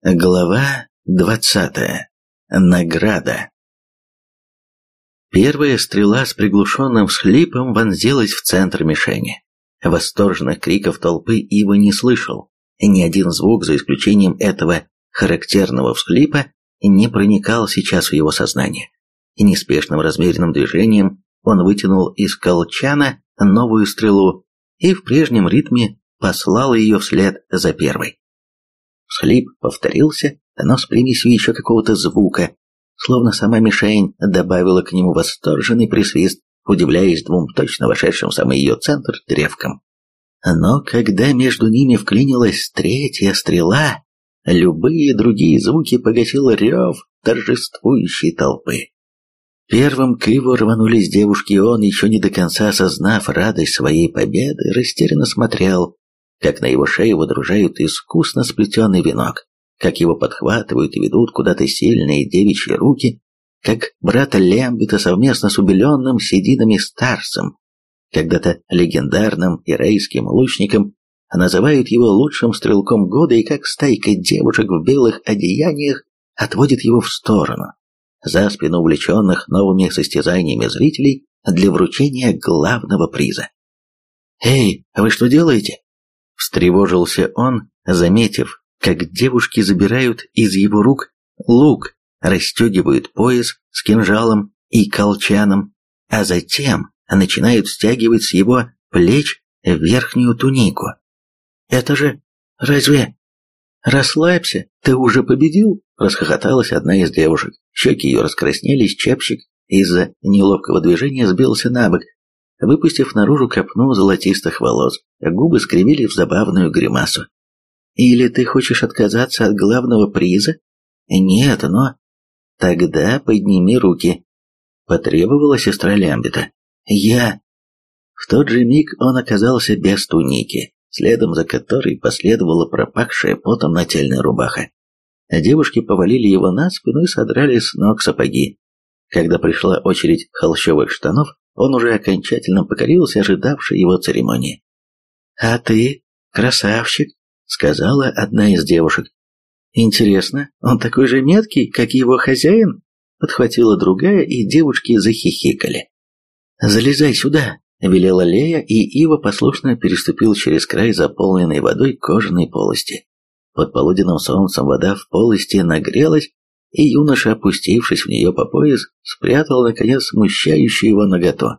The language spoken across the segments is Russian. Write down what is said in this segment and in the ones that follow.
Глава двадцатая. Награда. Первая стрела с приглушенным всхлипом вонзилась в центр мишени. Восторженных криков толпы Ива не слышал. Ни один звук, за исключением этого характерного всхлипа, не проникал сейчас в его сознание. И неспешным размеренным движением он вытянул из колчана новую стрелу и в прежнем ритме послал ее вслед за первой. Всхлип повторился, но с примесью еще какого-то звука, словно сама мишень добавила к нему восторженный присвист, удивляясь двум точно вошедшим в самый ее центр древкам. Но когда между ними вклинилась третья стрела, любые другие звуки погасил рев торжествующей толпы. Первым к Иву рванулись девушки, и он, еще не до конца осознав радость своей победы, растерянно смотрел, как на его шее водружают искусно сплетенный венок, как его подхватывают и ведут куда-то сильные девичьи руки, как брата Лембита совместно с убеленным сединами старцем, когда-то легендарным ирейским лучником, называют его лучшим стрелком года и как стайка девушек в белых одеяниях отводит его в сторону, за спину увлеченных новыми состязаниями зрителей для вручения главного приза. «Эй, а вы что делаете?» Встревожился он, заметив, как девушки забирают из его рук лук, расстегивают пояс с кинжалом и колчаном, а затем начинают стягивать с его плеч верхнюю тунику. «Это же... разве...» «Расслабься, ты уже победил?» – расхохоталась одна из девушек. Щеки ее раскраснелись, чепчик из-за неловкого движения сбился на бок, выпустив наружу копну золотистых волос, а губы скривили в забавную гримасу. «Или ты хочешь отказаться от главного приза?» «Нет, но...» «Тогда подними руки», — потребовала сестра Лямбета. «Я...» В тот же миг он оказался без туники, следом за которой последовала пропахшая потом нательная рубаха. Девушки повалили его на спину и содрали с ног сапоги. Когда пришла очередь холщовых штанов, он уже окончательно покорился ожидавшей его церемонии. «А ты, красавчик», — сказала одна из девушек. «Интересно, он такой же меткий, как его хозяин?» Подхватила другая, и девушки захихикали. «Залезай сюда», — велела Лея, и Ива послушно переступил через край заполненной водой кожаной полости. Под полуденным солнцем вода в полости нагрелась, и юноша, опустившись в нее по пояс, спрятал, наконец, смущающую его наготу.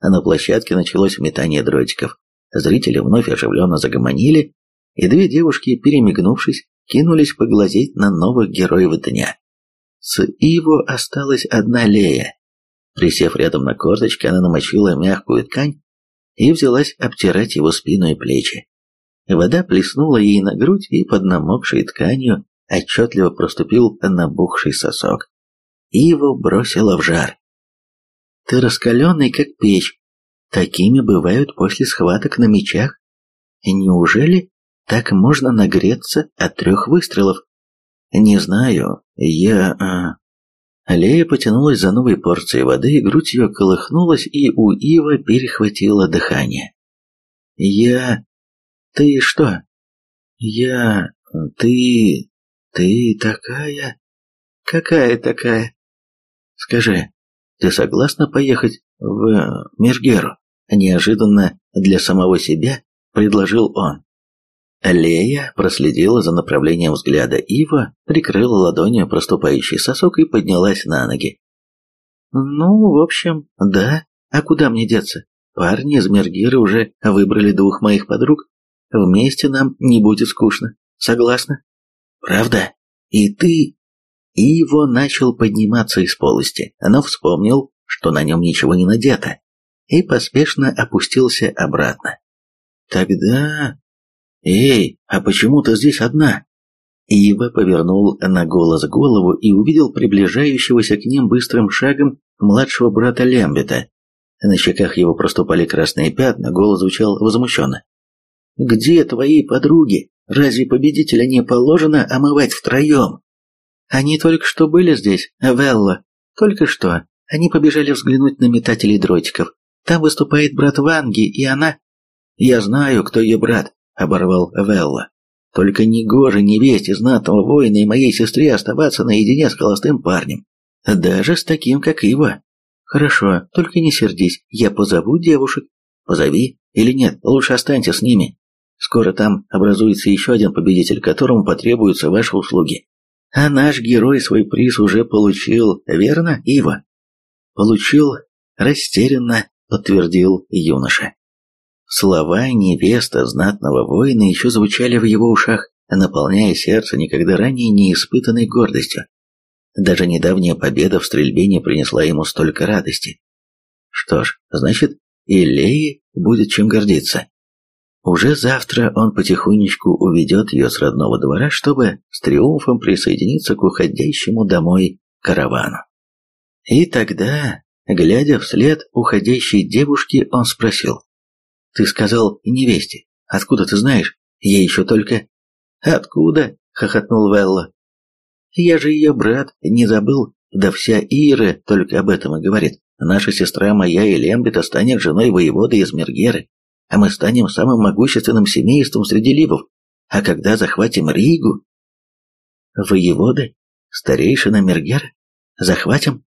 А на площадке началось метание дротиков. Зрители вновь оживленно загомонили, и две девушки, перемигнувшись, кинулись поглазеть на новых героев дня. С Иво осталась одна Лея. Присев рядом на корточки, она намочила мягкую ткань и взялась обтирать его спину и плечи. Вода плеснула ей на грудь, и под намокшей тканью отчетливо проступил набухший сосок. Его бросило в жар. «Ты раскаленный, как печь. Такими бывают после схваток на мечах. Неужели так можно нагреться от трех выстрелов?» «Не знаю. Я...» а... Лея потянулась за новой порцией воды, и грудь ее колыхнулась, и у Ива перехватило дыхание. «Я... Ты что?» «Я... Ты... «Ты такая... Какая такая? Скажи, ты согласна поехать в Миргеру?» Неожиданно для самого себя предложил он. Лея проследила за направлением взгляда Ива, прикрыла ладонью проступающий сосок и поднялась на ноги. «Ну, в общем, да. А куда мне деться? Парни из Мергира уже выбрали двух моих подруг. Вместе нам не будет скучно. Согласна?» Правда? И ты...» И его начал подниматься из полости, но вспомнил, что на нем ничего не надето, и поспешно опустился обратно. «Тогда...» «Эй, а почему ты здесь одна?» Ива повернул на голос голову и увидел приближающегося к ним быстрым шагом младшего брата Лембета. На щеках его проступали красные пятна, голос звучал возмущенно. «Где твои подруги?» Разве победителя не положено омывать втроем? Они только что были здесь, Велла. Только что. Они побежали взглянуть на метателей дротиков. Там выступает брат Ванги, и она... Я знаю, кто ее брат, оборвал Велла. Только не гоже невесте знатного воина и моей сестре оставаться наедине с холостым парнем. Даже с таким, как Ива. Хорошо, только не сердись, я позову девушек. Позови. Или нет, лучше останься с ними. Скоро там образуется еще один победитель, которому потребуются ваши услуги. А наш герой свой приз уже получил, верно, Ива? Получил, растерянно подтвердил юноша. Слова невеста знатного воина еще звучали в его ушах, наполняя сердце никогда ранее не испытанной гордостью. Даже недавняя победа в стрельбе не принесла ему столько радости. Что ж, значит, и Леи будет чем гордиться. Уже завтра он потихонечку уведет ее с родного двора, чтобы с триумфом присоединиться к уходящему домой каравану. И тогда, глядя вслед уходящей девушки, он спросил. «Ты сказал невесте. Откуда ты знаешь? Я еще только...» «Откуда?» — хохотнул Велла. «Я же ее брат, не забыл. Да вся Ира только об этом и говорит. Наша сестра моя и Лембета станет женой воевода из Мергеры а мы станем самым могущественным семейством среди ливов. А когда захватим Ригу... Воеводы? Старейшина Мергер? Захватим?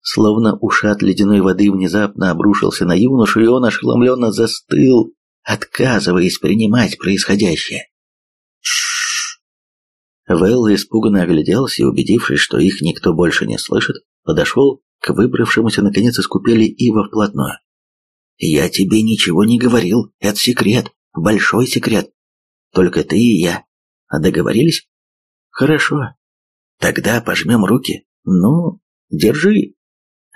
Словно ушат ледяной воды внезапно обрушился на юношу, и он ошеломленно застыл, отказываясь принимать происходящее. Вэлл испуганно огляделся и, убедившись, что их никто больше не слышит, подошел к выбравшемуся наконец из купели Ива вплотную. Я тебе ничего не говорил, это секрет, большой секрет. Только ты и я. А договорились? Хорошо. Тогда пожмем руки. Ну, держи.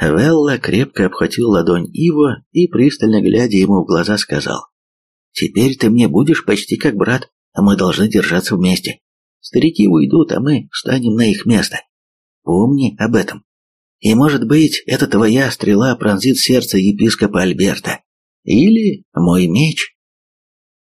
Велла крепко обхватил ладонь Иво и, пристально глядя ему в глаза, сказал. «Теперь ты мне будешь почти как брат, а мы должны держаться вместе. Старики уйдут, а мы встанем на их место. Помни об этом». И, может быть, эта твоя стрела пронзит сердце епископа Альберта. Или мой меч